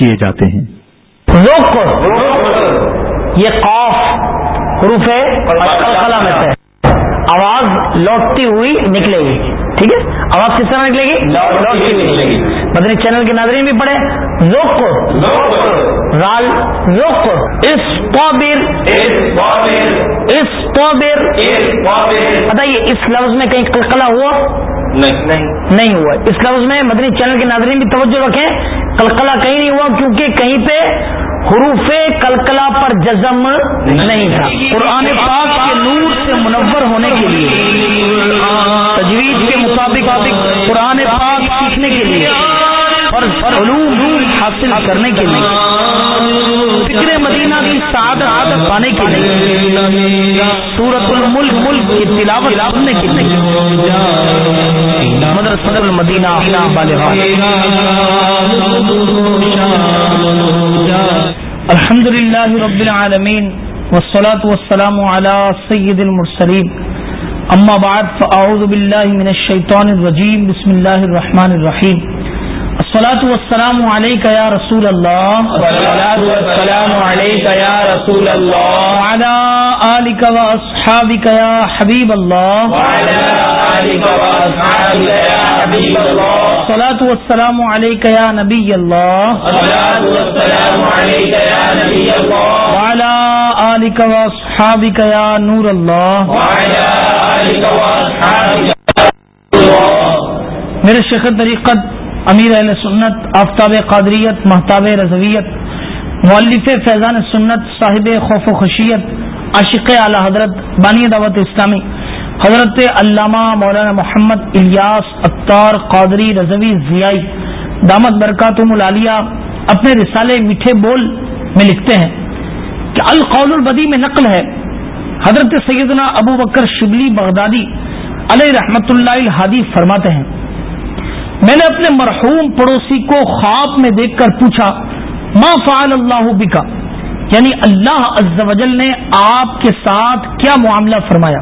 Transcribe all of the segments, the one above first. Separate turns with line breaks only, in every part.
پیش کیے جاتے ہیں۔
یہ قوف حروف سے آواز لوٹتی ہوئی نکلے گی۔ ٹھیک ہے؟ آواز کس طرح نکلے گی نکلے گی مدنی چینل کے ناظرین بھی پڑھے روک کو۔ رال روک کو۔ اس پابر اس پابر بتائیے اس لفظ میں کہیں کلکلا ہوا؟ نہیں۔ ہوا۔ اس لفظ میں مدنی چینل کے ناظرین بھی توجہ رکھیں۔ کلکلا کہیں نہیں ہوا کیونکہ کہیں پہ حروف کلکلا پر جزم نہیں تھا۔ قرآن پاک کے نور سے منور ہونے کے لیے تجویز کے مطابق قرآن پاک سیکھنے کے لیے اور علوم حاصل کرنے کے لیے۔ فکر مدینہ کی سعادت عادت پانے کے لیے سورت الملک ملک کی تلاوت سننے کے لیے۔ مدرسہ المدینہ بالغ الحمد للہ رب العالمین والصلاة والسلام على سید المرسلین. اما بعد، فاعوذ باللہ من الشیطان الرجیم، بسم اللہ الرحمن الرحیم. الصلاة والسلام علیکہ یا رسول اللہ والسلام یا رسول اللہ وعلى آلک و اصحابک یا حبیب اللہ آلک و اصحابک یا حبیب اللہ الصلاة والسلام علیکہ یا نبی اللہ الصلاة والسلام علیکہ یا نبی اللہ وعلى آلک و اصحابک یا نور اللہ وعلى آلک و اصحابک میرے شیخ طریقت امیر اہل سنت، آفتاب قادریت، محتاب رضویت مولف فیضان سنت، صاحب خوف و خشیت، عاشق اعلی حضرت، بانی دعوت اسلامی، حضرت علامہ مولانا محمد الیاس اختار قادری رضوی ضیائی، دامت برکات ملالیہ اپنے رسالے میٹھے بول میں لکھتے ہیں کہ القول البدی میں نقل ہے۔ حضرت سیدنا ابو بکر شبلی بغدادی علیہ رحمت اللہ الحادی فرماتے ہیں میں نے اپنے مرحوم پڑوسی کو خواب میں دیکھ کر پوچھا، ما فعل اللہ بکا؟ یعنی اللہ عز و جل نے آپ کے ساتھ کیا معاملہ فرمایا؟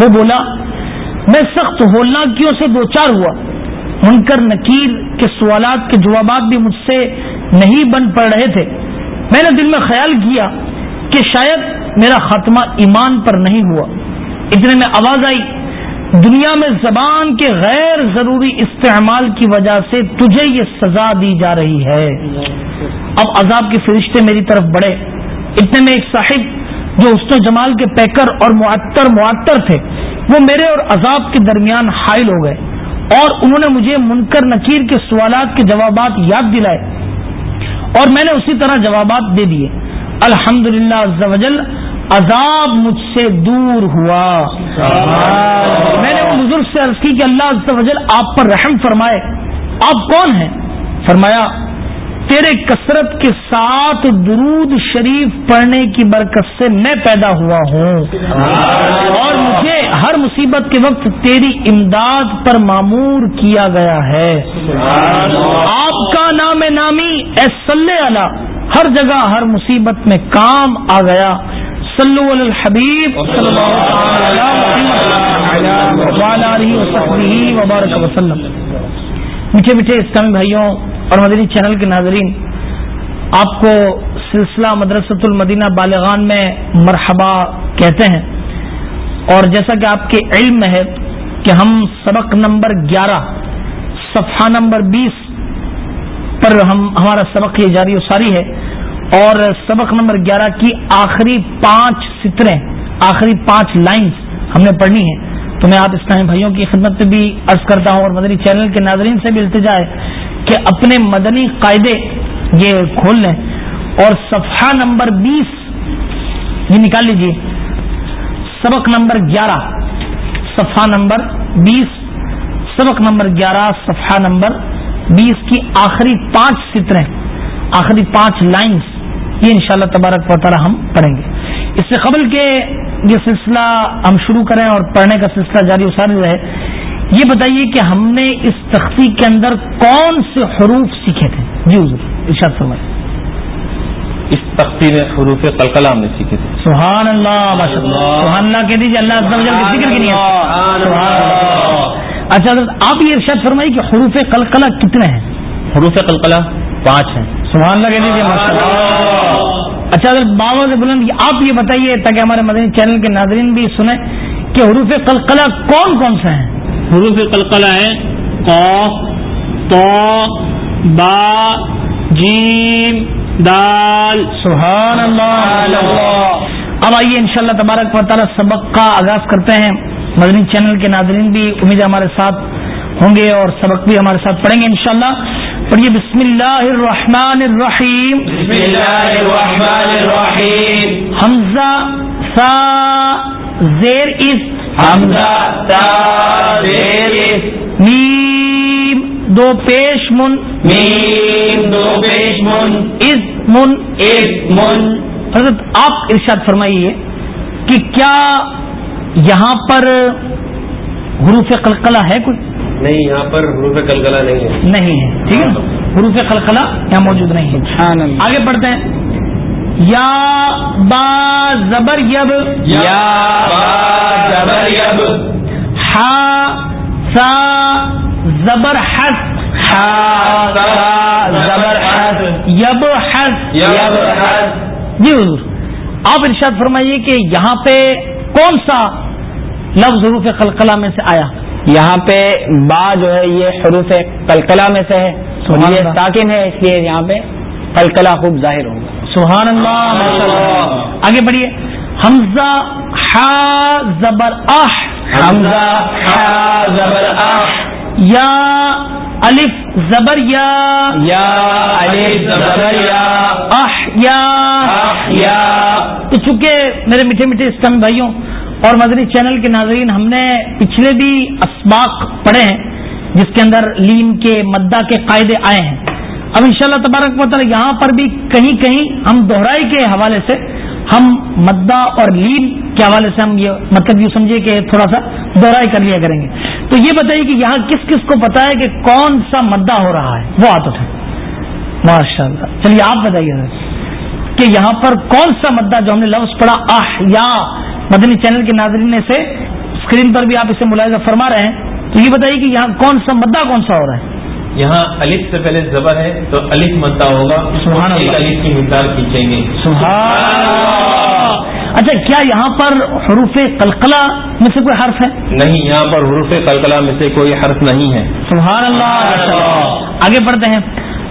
وہ بولا، میں سخت ہولناکیوں سے دو چار ہوا۔ منکر نکیر کے سوالات کے جوابات بھی مجھ سے نہیں بن پڑ رہے تھے۔ میں نے دل میں خیال کیا کہ شاید میرا خاتمہ ایمان پر نہیں ہوا۔ اتنے میں آواز آئی دنیا میں زبان کے غیر ضروری استعمال کی وجہ سے تجھے یہ سزا دی جا رہی ہے۔ اب عذاب کے فرشتے میری طرف بڑھے۔ اتنے میں ایک صاحب جو حسن و جمال کے پیکر اور معطر معطر تھے، وہ میرے اور عذاب کے درمیان حائل ہو گئے اور انہوں نے مجھے منکر نکیر کے سوالات کے جوابات یاد دلائے اور میں نے اسی طرح جوابات دے دیے۔ الحمد للہ عذاب مجھ سے دور ہوا۔ میں نے وہ بزرگ سے عرض کی کہ اللہ آپ پر رحم فرمائے۔ آپ کون ہیں؟ فرمایا، تیرے کثرت کے ساتھ درود شریف پڑھنے کی برکت سے میں پیدا ہوا ہوں۔ اور مجھے ہر مصیبت کے وقت تیری امداد پر معمور کیا گیا ہے۔ آپ کا نام نامی اے صلی اللہ، ہر جگہ ہر مصیبت میں کام آ گیا۔ صلو علی الحبیب وبارک وسلم میٹھے میٹھے اسلامی بھائیوں اور مدنی چینل کے ناظرین، آپ کو سلسلہ مدرسۃ المدینہ بالغان میں مرحبا کہتے ہیں۔ اور جیسا کہ آپ کے علم میں ہے کہ ہم سبق نمبر گیارہ، صفحہ نمبر بیس پر ہم، ہمارا سبق یہ جاری و ساری ہے۔ اور سبق نمبر گیارہ کی آخری پانچ ستریں آخری پانچ لائنز ہم نے پڑھنی ہے تو میں آپ اسلامی بھائیوں کی خدمت پہ بھی عرض کرتا ہوں اور مدنی چینل کے ناظرین سے بھی التجا ہے کہ اپنے مدنی قاعدے یہ کھول لیں اور صفحہ نمبر بیس یہ نکال لیجیے سبق نمبر گیارہ، صفحہ نمبر بیس، سبق نمبر گیارہ، صفحہ نمبر بیس کی آخری پانچ ستریں آخری پانچ لائنز۔ یہ انشاءاللہ تبارک و تعالی ہم پڑھیں گے۔ اس سے قبل کے یہ سلسلہ ہم شروع کریں اور پڑھنے کا سلسلہ جاری و ساری رہے یہ بتائیے کہ ہم نے اس تختی کے اندر کون سے حروف سیکھے تھے؟ جی حضور ارشاد فرمائے
اس تختی میں حروف قلقلہ ہم نے سیکھے تھے۔
سبحان اللہ سبحان اللہ کہہ دیجیے اللہ کے ذکر کے لیے اچھا آپ یہ ارشاد فرمائیے کہ حروف قلقلہ کتنے ہیں؟
حروف قلقلہ پانچ ہیں۔
سبحان اللہ کہہ دیجیے ماشاء اللہ اچھا اگر بابا سے بلند آپ یہ بتائیے تاکہ ہمارے مدنی چینل کے ناظرین بھی سنیں کہ حروف قلقلہ کون کون سے ہیں؟
حروف قلقلہ ہیں قوف تو با جیم دال۔
سبحان اللہ اب آئیے انشاءاللہ تبارک و تعالی سبق کا آغاز کرتے ہیں۔ مدنی چینل کے ناظرین بھی امید ہمارے ساتھ ہوں گے اور سبق بھی ہمارے ساتھ پڑھیں گے انشاءاللہ. پڑھیے بسم اللہ الرحمن الرحیم
بسم اللہ الرحمن الرحیم
حمزہ سا زیر اس.
حمزہ تا زیر اس.
میم دو پیش من.
میم دو پیش من.
از من.
ایک من.
حضرت آپ ارشاد فرمائیے کہ کیا یہاں پر حروف قلقلہ ہے کوئی؟
نہیں یہاں پر حروف کلکلا نہیں ہے۔
نہیں ہے ٹھیک ہے؟ حروف قلقلہ یہاں موجود نہیں ہے۔ آگے پڑھتے ہیں۔ یا با زبر یب
یا با زبر یب
ہا سا زبر حس۔
ہا سا زبر حس۔
یب حس۔
یب حس۔
جی حضور آپ ارشاد فرمائیے کہ یہاں پہ کون سا لفظ حروف قلقلہ میں سے آیا؟
یہاں پہ با جو ہے یہ حروف کلکلا میں سے ہے یہ۔ ساکن ہے اس لیے یہاں پہ کلکلا خوب ظاہر ہوگا۔
سبحان اللہ آگے بڑھیے۔ حمزہ ہا زبر آہ
حمزہ ہا زبر آہ
یا الف زبر یا۔
یا الف زبر یا۔
یا۔
یا۔
تو چونکہ میرے میٹھے میٹھے اسلامی بھائیوں اور مدنی چینل کے ناظرین، ہم نے پچھلے بھی اسباق پڑھے ہیں، جس کے اندر لین کے مدہ کے قاعدے آئے ہیں۔ اب انشاءاللہ تبارک و تعالی یہاں پر بھی کہیں کہیں ہم دوہرائی کے حوالے سے ہم مدہ اور لین کے حوالے سے ہم یہ مطلب یوں سمجھے کہ تھوڑا سا دوہرائی کر لیا کریں گے۔ تو یہ بتائیے کہ یہاں کس کس کو پتا ہے کہ کون سا مدہ ہو رہا ہے؟ وہ ہاتھ اٹھائیں ماشاء اللہ چلیے، آپ بتائیے کہ یہاں پر کون سا مدہ جو ہم نے لفظ پڑھا؟ آہ یا مدنی چینل کے ناظرین سے اسکرین پر بھی آپ اسے ملاحظہ فرما رہے ہیں تو یہ بتائیے کہ یہاں کون سا مدہ کون سا ہو رہا ہے؟
یہاں الف سے پہلے زبر ہے تو الف مدہ ہوگا
سبحان اللہ۔
الف کی مقدار کھینچیں گے۔
اچھا کیا یہاں پر حروف قلقلہ میں سے کوئی حرف ہے؟
نہیں یہاں پر حروف کلکلا میں سے کوئی حرف نہیں ہے۔
سبحان اللہ۔ آگے پڑھتے ہیں.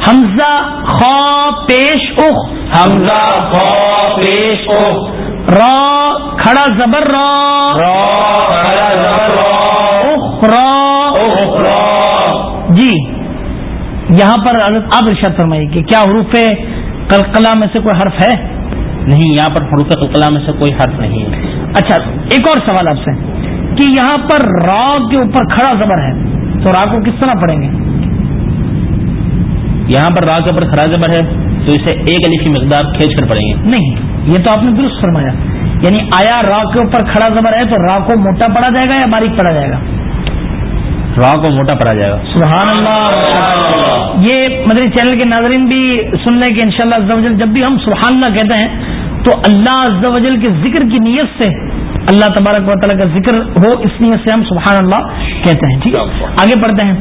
حمزہ خا پیش اخ.
حمزہ خا پیش او
را کھڑا زبر را.
را کھڑا زبر را.
اخ را.
اخرا
جی یہاں پر حضرت آپ ارشاد فرمائیے کہ کیا حروف قلقلہ میں سے کوئی حرف ہے؟
نہیں یہاں پر حروف قلقلہ میں سے کوئی حرف نہیں ہے۔
اچھا ایک اور سوال آپ سے کہ یہاں پر را کے اوپر کھڑا زبر ہے تو را کو کس طرح پڑھیں گے؟
یہاں پر را کے اوپر خراج زبر ہے تو اسے ایک علی کی مقدار کھینچ کر پڑیں گے۔
نہیں یہ تو آپ نے درست فرمایا۔ یعنی آیا را کے اوپر کھڑا زبر ہے تو را کو موٹا پڑا جائے گا یا باریک پڑا جائے گا؟
را کو موٹا پڑا جائے گا۔
سبحان اللہ۔ یہ مدری چینل کے ناظرین بھی سن لیں کہ انشاءاللہ شاء اللہ جب بھی ہم سبحان اللہ کہتے ہیں تو اللہ عز و جل کے ذکر کی نیت سے اللہ تبارک و تعالیٰ کا ذکر ہو اس نیت سے ہم سبحان اللہ کہتے ہیں ٹھیک ہے؟ آگے پڑھتے ہیں۔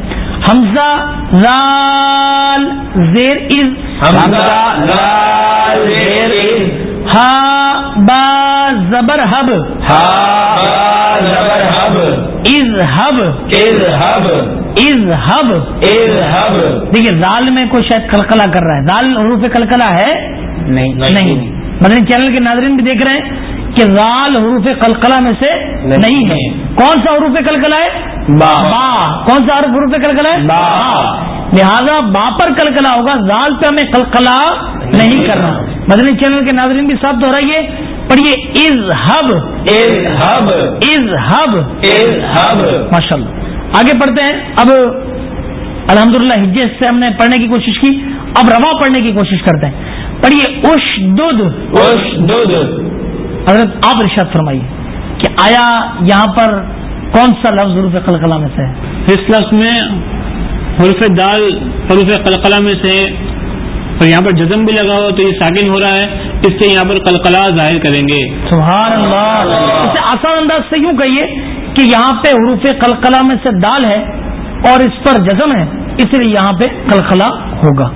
حمزہ زال زیر از
حمزہ لال زیر از
ہا با زبر
با زبر حب.
از حب.
اذهب
از حب.
اذهب
دیکھیے زال میں کوئی شاید کلکلا کر رہا ہے. زال حروف کلکلا ہے؟
نہیں
نہیں. مدنی چینل کے ناظرین بھی دیکھ رہے ہیں کہ زال حروف قلقلہ میں سے
نہیں۔
ہے. کون سا حروف قلقلہ ہے؟
با.
کون سا حروف حروف قلقلہ ہے؟
با۔
لہذا با پر قلقلہ ہوگا زال پہ ہمیں قلقلہ نہیں کرنا. مدنی چینل کے ناظرین بھی ساتھ دہرائیے پڑھیے از ہب
اذهب
از ہب
اذهب
ماشاء اللہ آگے پڑھتے ہیں۔ اب الحمدللہ للہ سے ہم نے پڑھنے کی کوشش کی اب روا پڑھنے کی کوشش کرتے ہیں۔ پڑھیے اش دودھ
اشدد۔
حضرت آپ ارشاد فرمائیے کہ آیا یہاں پر کون سا لفظ حروف قلقلہ میں سے ہے؟
اس لفظ میں حروف دال حروف قلقلہ میں سے اور یہاں پر جزم بھی لگا ہو تو یہ ساکن ہو رہا ہے اس سے یہاں پر قلقلہ ظاہر کریں گے۔
سبحان اللہ۔ اسے آسان انداز سے یوں کہیے کہ یہاں پہ حروف قلقلہ میں سے دال ہے اور اس پر جزم ہے اس لیے یہاں پہ قلقلہ ہوگا۔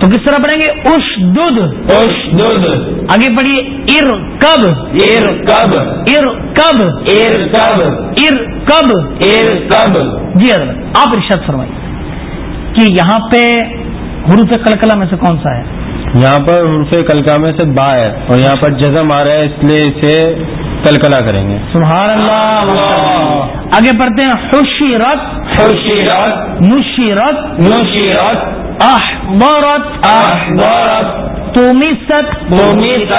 تو کس طرح پڑھیں گے؟ اش دودھ
اشدد۔
آگے پڑھیے ار کب
ارکب۔
ار کب
ارکب۔
ار کب
ارکب۔
جی حضرت آپ ارشاد فرمائیے کہ یہاں پہ حروف کلکلا میں سے کون سا ہے؟
یہاں پر حروف کلکا میں سے با ہے اور یہاں پر جزم آ رہا ہے اس لیے اسے کلکلا کریں گے۔
سبحان اللہ آگے پڑھتے ہیں حشیرت
حشرت۔
نشیرت
نشرت
احضرت
احضرت
تومیست۔
ممیست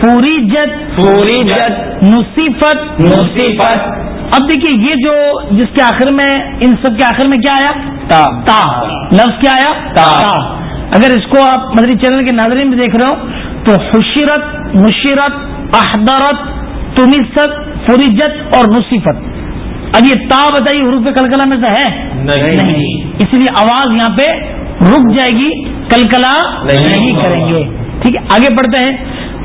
فوریجت۔
فوریجت۔
نصیفت۔
نصیفت۔
اب دیکھیے یہ جو جس کے آخر میں ان سب کے آخر میں کیا آیا؟
تا.
تا. لفظ کیا آیا؟
تا۔
اگر اس کو آپ مدری چینل کے ناظرین میں دیکھ رہے ہو تو حشیرت نشیرت احدرت تمست فریجت اور نصیفت اب یہ تا بتائیے حروف کلکلا میں سے ہے؟
نہیں.
اس لیے آواز یہاں پہ رک جائے گی کلکلا
نہیں.
کریں گے. ٹھیک ہے آگے پڑھتے ہیں۔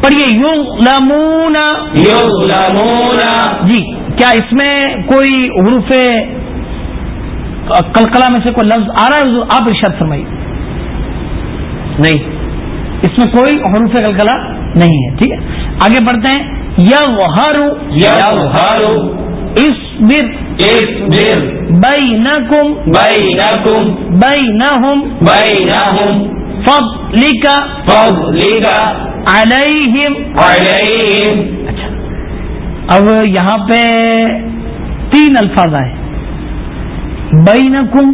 پڑھیے یوں لمون
یظلمون
جی. کیا اس میں کوئی حروف کلکلا میں سے کوئی لفظ آ رہا ہے؟ آپ ارشاد فرمائیے۔
نہیں۔
اس میں کوئی حروف کلکلا نہیں ہے ٹھیک ہے؟ آگے بڑھتے ہیں۔ یظہر
یظہر
اصبر
اصبر
بینکم
بینکم
بینہم
بینہم
فضلک
فضلک
علیہم
علیہم
اب یہاں پہ تین الفاظ آئے بینکم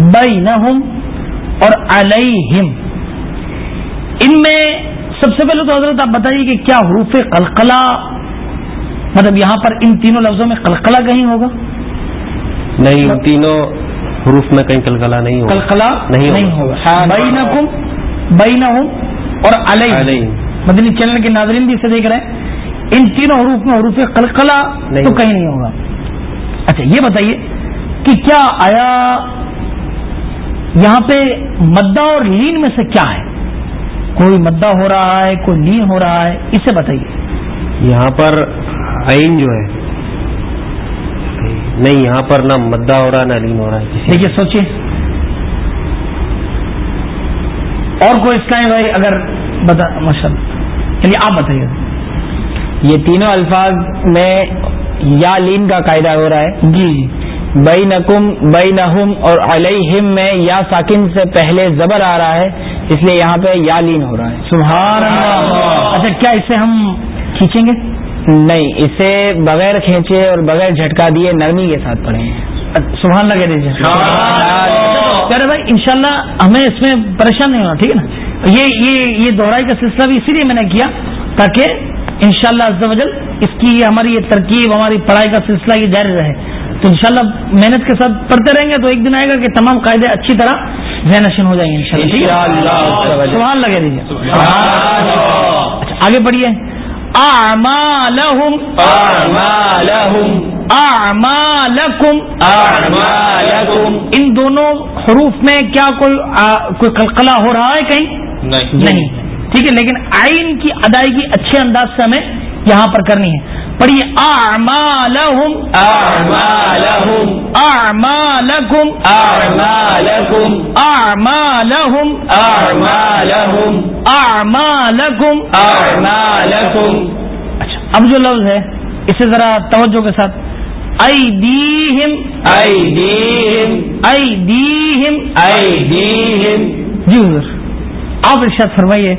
بینہم اور علیہم۔ ان میں سب سے پہلے تو حضرت آپ بتائیے کہ کیا حروف قلقلہ مطلب یہاں پر ان تینوں لفظوں میں قلقلہ کہیں ہوگا؟
نہیں ان تینوں حروف میں کہیں کلکلا نہیں ہوگا۔
قلقلہ
نہیں ہوگا۔
بینکم بینہم اور علیہم۔ مدنی چینل کے ناظرین بھی اسے دیکھ رہے ہیں۔ ان تینوں حروف میں حروف قلقلہ تو۔ کہیں نہیں ہوگا۔ اچھا یہ بتائیے کہ کیا آیا یہاں پہ مدہ اور لین میں سے کیا ہے؟ کوئی مدہ ہو رہا ہے کوئی لین ہو رہا ہے اسے بتائیے۔
یہاں پر عین جو ہے نہیں یہاں پر نہ مدہ ہو رہا ہے نہ لین ہو رہا ہے
دیکھیے سوچیے۔ اور کوئی اس کا ہے بھائی؟ اگر بتا ماشاء اللہ چلیے آپ بتائیے۔
یہ تینوں الفاظ میں یا لین کا قاعدہ ہو رہا ہے۔
جی۔
بینکم بینہم اور علیہم میں یا ساکن سے پہلے زبر آ رہا ہے اس لیے یہاں پہ یا لین ہو رہا ہے۔
سبحان اللہ۔ اچھا کیا اسے ہم کھینچیں گے؟
نہیں اسے بغیر کھینچے اور بغیر جھٹکا دیے نرمی کے ساتھ پڑھیں۔
سبحان اللہ کہہ دیجیے پیارے بھائی انشاءاللہ ہمیں اس میں پریشان نہیں ہونا ٹھیک ہے نا؟ یہ یہ یہ دوہرائی کا سلسلہ بھی اسی لیے میں نے کیا تاکہ انشاءاللہ شاء اللہ اس کی ہماری یہ ترکیب ہماری پڑھائی کا سلسلہ یہ جاری رہے۔ تو انشاءاللہ محنت کے ساتھ پڑھتے رہیں گے تو ایک دن آئے گا کہ تمام قاعدے اچھی طرح ذہن نشین ہو جائیں گے انشاءاللہ ٹھیک ہے؟ سبحان اللہ کہہ دیجیے اچھا آگے بڑھیے اعمالہم
اعمالہم۔
اعمالکم
اعمالکم۔
ان دونوں حروف میں کیا کوئی کوئی قلقلہ ہو رہا ہے کہیں؟
نہیں۔
ٹھیک ہے لیکن آئین کی ادائیگی اچھے انداز سے ہمیں یہاں پر کرنی ہے۔ پڑھیے اعمالہم
اعمالہم
اعمالکم
اعمالکم
اعمالہم
اعمالہم
اعمالکم۔
اعمالکم۔
اچھا اب جو لفظ ہے اسے ذرا توجہ کے ساتھ۔ ایدیہم
ایدیہم
ایدیہم۔
ایدیہم۔
جی حضور آپ ارشاد فرمائیے۔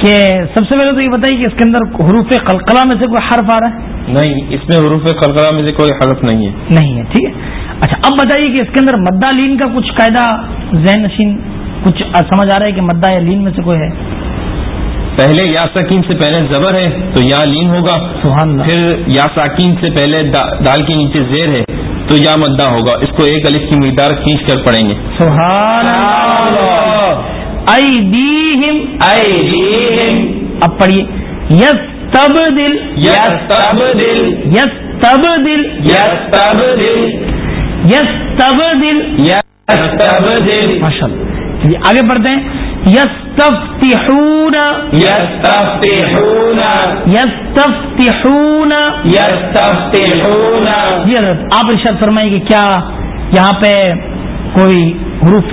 کہ سب سے پہلے تو یہ بتائیے کہ اس کے اندر حروف قلقلہ میں سے کوئی حرف آ رہا ہے؟
نہیں اس میں حروف کلکلا میں سے کوئی حرف نہیں ہے۔
نہیں ہے ٹھیک ہے۔ اچھا اب بتائیے کہ اس کے اندر مدہ لین کا کچھ قاعدہ ذہن نشین کچھ سمجھ آ رہا ہے کہ مدہ یا لین میں سے کوئی ہے؟
پہلے یا ساکین سے پہلے زبر ہے تو یا لین ہوگا۔
سبحان اللہ۔
پھر یا ساکین سے پہلے دا- دال کے نیچے زیر ہے تو یا مدہ ہوگا۔ اس کو ایک الف کی مقدار کھینچ کر پڑھیں گے۔
سبحان اللہ۔ اب پڑھیے. یس تب دل
یستبدل
یس تب دل
یستبدل
یس تب دل
یستبدل
ماشاء اللہ چلیے آگے بڑھتے ہیں. یس تفتحون
یستفتحون
یستفتحون
یستفتحون
جی حضرت آپ ارشاد فرمائیے کہ کیا یہاں پہ کوئی حروف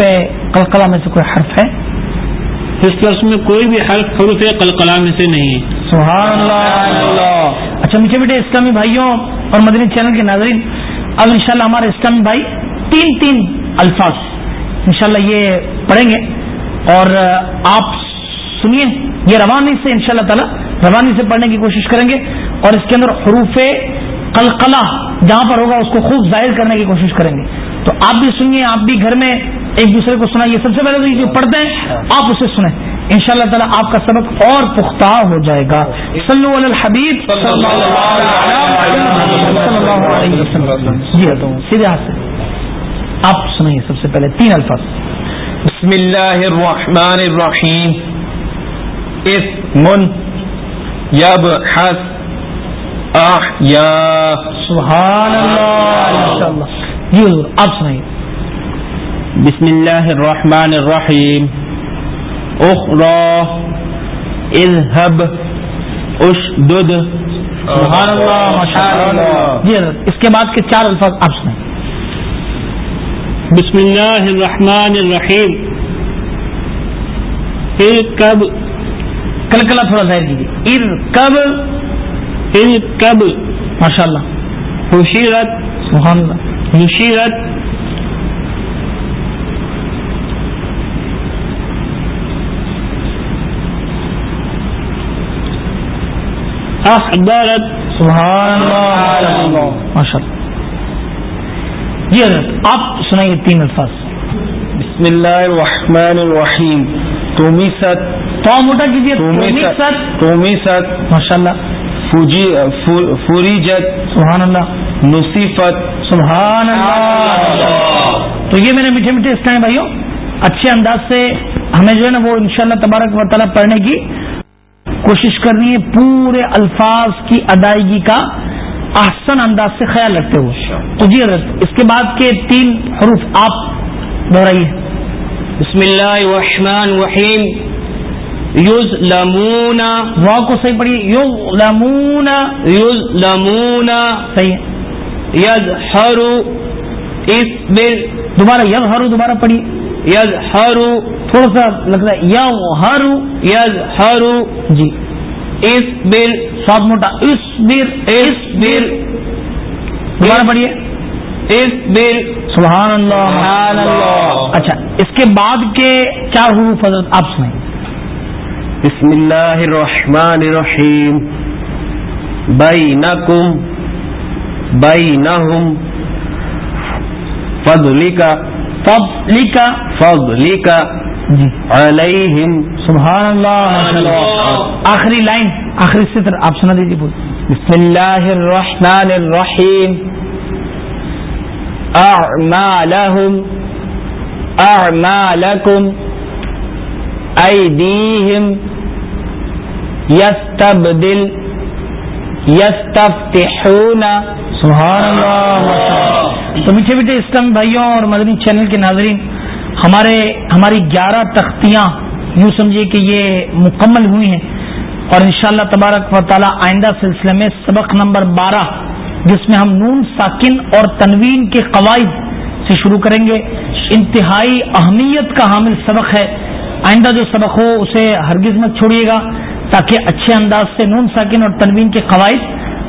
قلقلہ میں سے کوئی حرف ہے؟
اس لفظ میں کوئی بھی حرف حروف قلقلہ میں سے نہیں ہے۔
سبحان اللہ۔ اچھا میٹھے میٹھے اسلامی بھائیوں اور مدنی چینل کے ناظرین، اب انشاءاللہ ہمارے اسلامی بھائی تین تین الفاظ انشاءاللہ یہ پڑھیں گے۔ اور آپ سنیے، یہ روانی سے انشاءاللہ تعالی روانی سے پڑھنے کی کوشش کریں گے۔ اور اس کے اندر حروف قلقلہ جہاں پر ہوگا اس کو خوب ظاہر کرنے کی کوشش کریں گے۔ تو آپ بھی سنیے آپ بھی گھر میں ایک دوسرے کو سنائیے۔ سب سے پہلے تو یہ جو پڑھتے ہیں آپ اسے سنیں۔ ان شاء اللہ تعالیٰ آپ کا سبق اور پختہ ہو جائے گا۔ صلو علی الحبیب جی تو سیدھے ہاتھ سے۔ آپ سنائیے سب سے پہلے تین الفاظ۔
بسم اللہ الرحمن الرحیم۔ اسم یبحث احیا
سبحان اللہ جی حضور آپ سنائیے۔
بسم اللہ الرحمن الرحیم۔ اخرى اذهب اشدد۔
سبحان اللہ ماشاء اللہ۔ جی حضرت اس کے بعد کے چار الفاظ آپ سنائیں
بسم اللہ الرحمن الرحیم۔ پھر کب
کل کلا تھوڑا ظاہر کیجیے۔ ار کب
پھر کب
ماشاء اللہ
خوشیرت
سبحان اللہ۔
نشیرت احضرت
سبحان اللہ. ماشاء اللہ جی حضرت آپ سنائیے تین الفاظ.
بسم اللہ الرحمن الرحیم. تومی ست
تو موٹا کیجیے
تومی ست
ماشاء اللہ
فوریجت
سبحان اللہ
نصیفت۔
سبحان اللہ تو یہ میرے میٹھے میٹھے اسلام بھائیوں اچھے انداز سے ہمیں جو ہے نا وہ انشاءاللہ تبارک و تعالیٰ پڑھنے کی کوشش کرنی ہے پورے الفاظ کی ادائیگی کا احسن انداز سے خیال رکھتے ہوئے۔ تو جی حضرت اس کے بعد کے تین حروف آپ دہرائیے۔
بسم اللہ الرحمن الرحیم۔ یوز لمونا
وا کو صحیح پڑھیے. یو لمونا
یوز لمونا
صحیح ہے.
ید ہرو اس بل
دوبارہ ید ہرو دوبارہ پڑھیے.
ید ہرو
تھوڑا سا لگ رہا ہے. یو ہرو
ید ہرو
جی.
اس بل
سات موٹا. اس بیر
اس بل
دوبارہ پڑھیے.
اس بل
سبحان اللہ. سبحان اللہ. اچھا. اس کے بعد کے چار حروف حضرت آپ سنائیں.
بسم اللہ الرحمن الرحیم. بینکم بینہم فضلک
فضلک
فضلک
جی
علیہم
سبحان اللہ. آخری لائن آخری سطر آپ سنا دیجیے بول.
بسم اللہ الرحمن الرحیم. اعمالہم اعمالکم ایدیہم یستبدل یستفتحون
سبحان اللہ. تو میٹھے میٹھے اسلام بھائیوں اور مدنی چینل کے ناظرین، ہمارے ہماری گیارہ تختیاں، یوں سمجھیے کہ یہ مکمل ہوئی ہیں۔ اور انشاءاللہ تبارک و تعالی آئندہ سلسلے میں سبق نمبر بارہ، جس میں ہم نون ساکن اور تنوین کے قواعد سے شروع کریں گے۔ انتہائی اہمیت کا حامل سبق ہے۔ آئندہ جو سبق ہو، اسے ہرگز مت چھوڑیے گا۔ تاکہ اچھے انداز سے نون ساکن اور تنوین کے قواعد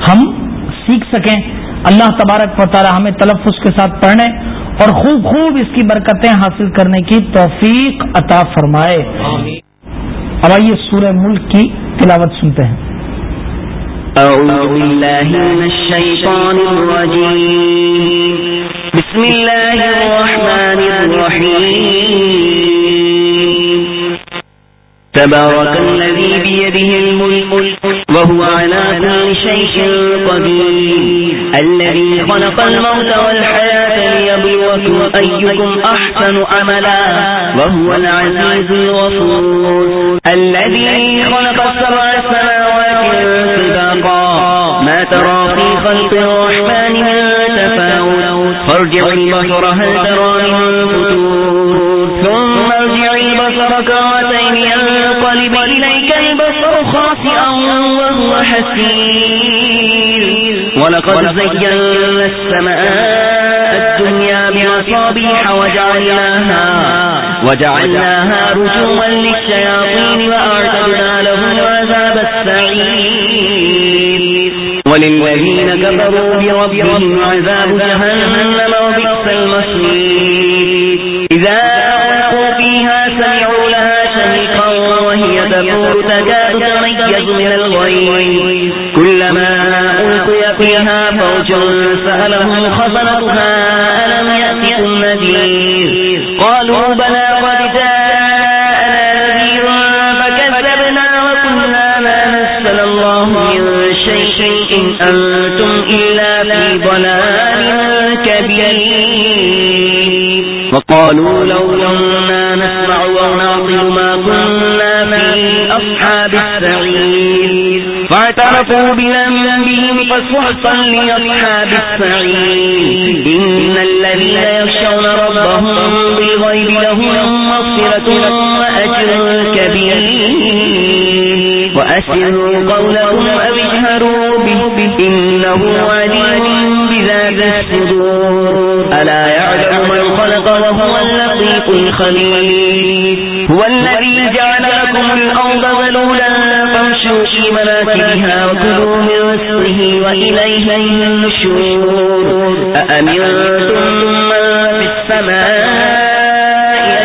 ہم سیکھ سکیں۔ اللہ تبارک و تعالی ہمیں تلفظ کے ساتھ پڑھنے اور خوب خوب اس کی برکتیں حاصل کرنے کی توفیق عطا فرمائے۔ اب آئیے سورہ ملک کی تلاوت سنتے ہیں۔
أعوذ بالله من الشيطان الرجيم بسم الله الرحمن الرحيم تبارك الذي بيده الملك وهو على كل شيء قدير. الذي خلق الموت والحياة ليبلوكم أيكم أحسن عملا وهو العزيز الغفور. الذي خلق السبع سماوات سباقا. ما ترى في خلق الرحمن من تفاوت. فارجع البصر هل ترى من فتور ثم ارجع البصر كرتين ينقلب إليك البصر خاسئا وهو حسير. ولقد زينا السماء الدنيا بمصابيح وجعلناها وجعلناها رجوما للشياطين وأعتدنا لهم عذاب السعير. وللذين كفروا بربهم عذاب جهنم وبئس المصير. إذا وهي تفور تميز من الغيظ. كلما ألقي فيها فوج سألهم خزنتها، ألم يأتكم نذير؟ قالوا بلى قد جاءنا نذير فكذبنا وقلنا ما نزل الله من شيء، إن أنتم إلا في ضلال كبير. وقالوا لو كنا نسمع ونعقل ما كنا أصحاب السعير. فاعترفوا بذنبهم فسحقا لأصحاب السعير. إن الذين يخشون ربهم بالغيب لهم مغفرة وأجر كبير. وأسروا قولكم أو اجهروا به. إنه عليم اللطيف الخبير هو الذي جعل لكم الأرض ذلولا فامشوا في مناكبها وكلوا من رزقه وإليه النشور. أأمنتم من في السماء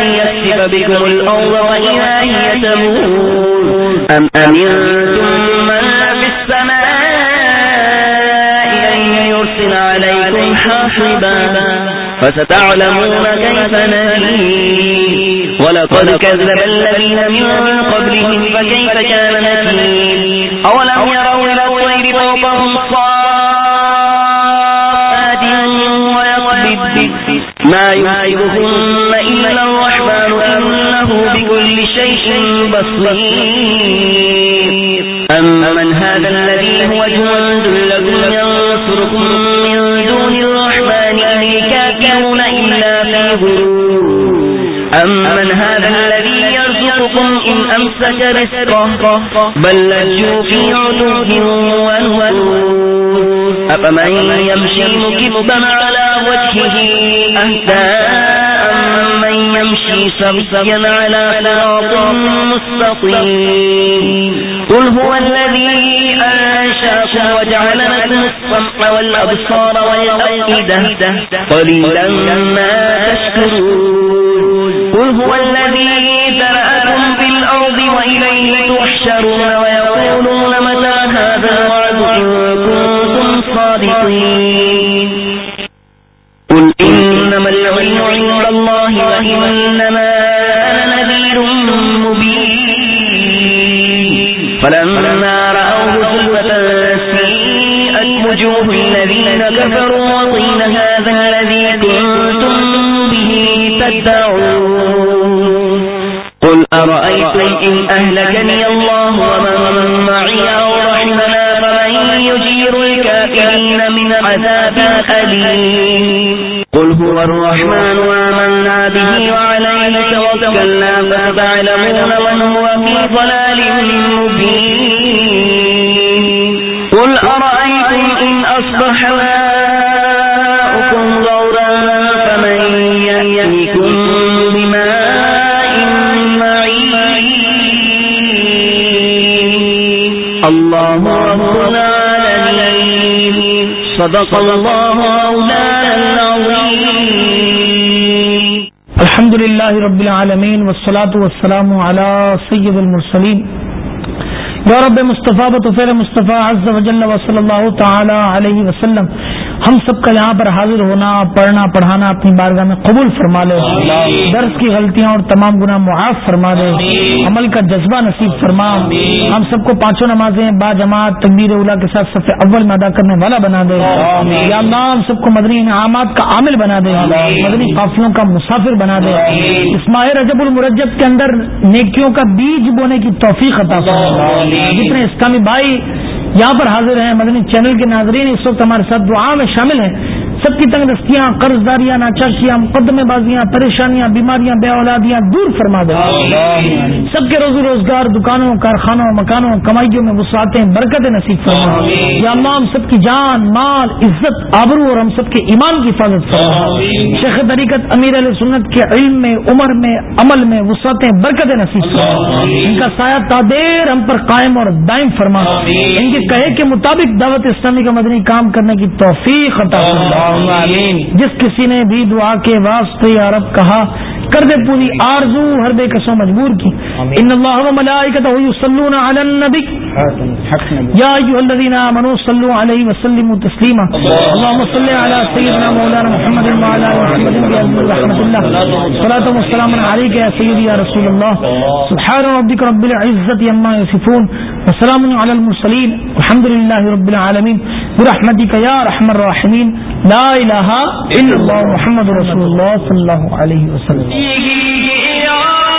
أن يكسف بكم الأرض وإذا هي تمور؟ أم أمنتم من في السماء أن يرسل عليكم حاصبا؟ فستعلمون كيف نذير ولقد كذب الذين من قبلهم فكيف كان نكير أولم يروا إلى الطير فوقهم صافات ويقبض. ما يعيبهن إلا الرحمن إنه بكل شيء بصير. أمن هذا الذي هو جند أمن هذا الذي يرزقكم إن أمسك رزقه بل لجوا في عدوه ونفور أفمن يمشي مكبا على وجهه أهدى أمن يمشي سبسيا على صراط مستقيم قل هو الذي أنشاكم وجعل لكم السمع والأبصار والأفئدة قليلا ما تشكرون قل هو الذي ذرأكم في الأرض وإليه تحشرون ويقولون متى هذا الوعد إن كنتم صادقين؟ قل إنما العلم عند الله وإنما أنا نذير مبين. فلما رأوه زلفة سيئت وجوه الذين كفروا وقيل هذا الذي كنتم به تدعون. قل هو الرحمن وآمنا به وعليه توكلنا فتعلمون من هو في ضلال مبين. قل أرأيتم إن أصبح ماؤكم غورا فمن يأتيكم بماء معين. الله رب العالمين. صدق الله العظيم
الحمد لله رب العالمین والصلاة والسلام على سید المرسلین. یا رب مصطفیٰ بطفیر مصطفیٰ عز و جل و صلی اللہ تعالی علیہ وسلم ہم سب کا یہاں پر حاضر ہونا پڑھنا پڑھانا اپنی بارگاہ میں قبول فرما لے۔ درس کی غلطیاں اور تمام گناہ معاف فرما دے۔ عمل کا جذبہ نصیب فرما۔ ہم سب کو پانچوں نمازیں با جماعت تقبیر اولا کے ساتھ سب اول میں ادا کرنے والا بنا دے۔ یا اللہ ہم سب کو مدنی انعامات کا عامل بنا دے۔ مدنی قافلوں کا مسافر بنا دے۔ اس ماہ رجب المرجب کے اندر نیکیوں کا بیج بونے کی توفیق عطا فرما۔ جتنے اسلامی بھائی یہاں پر حاضر ہیں، مدنی چینل کے ناظرین، اس وقت ہمارے ساتھ دعا میں شامل ہیں۔ سب کی تنگ دستیاں قرض داریاں ناچاکیاں مقدمے بازیاں پریشانیاں بیماریاں بے اولادیاں دور فرما دے۔ سب کے روزی روزگار دکانوں کارخانوں مکانوں کمائیوں میں وسعتیں برکت نصیب فرما۔ یا اللہ ہم سب کی جان مال عزت آبرو اور ہم سب کے ایمان کی حفاظت فرما۔ شیخ طریقت امیر علیہ سنت کے علم میں عمر میں عمل میں وسعتیں برکت نصیب فرما۔ ان کا سایہ تادیر ہم پر قائم اور دائم فرما۔ ان کے کہے کے مطابق دعوت اسلامی کا مدنی کام کرنے کی توفیق عطا فرما۔ جس کسی نے بھی دعا کے واسطے یا رب کہا کر دے پوری آرزو ہر بے کسو مجبور کی۔ ان اللہ و ملائکتہ یصلون علی النبی۔ یا ایھا الذین آمنوا صلوا علیہ وسلموا تسلیما۔ اللهم صل علی سیدنا مولانا محمد وعلى ال محمد بأجل رحمت اللہ۔ صلاة و سلام علیک یا سیدی یا رسول اللہ۔ سبحان ربک رب العزت عما یصفون۔ وسلام علی المرسلین۔ الحمد رب العالمین۔ برحمتک یا رحم الراحمین لا الہ الا اللہ محمد رسول اللہ صلی اللہ علیہ وسلم۔
یا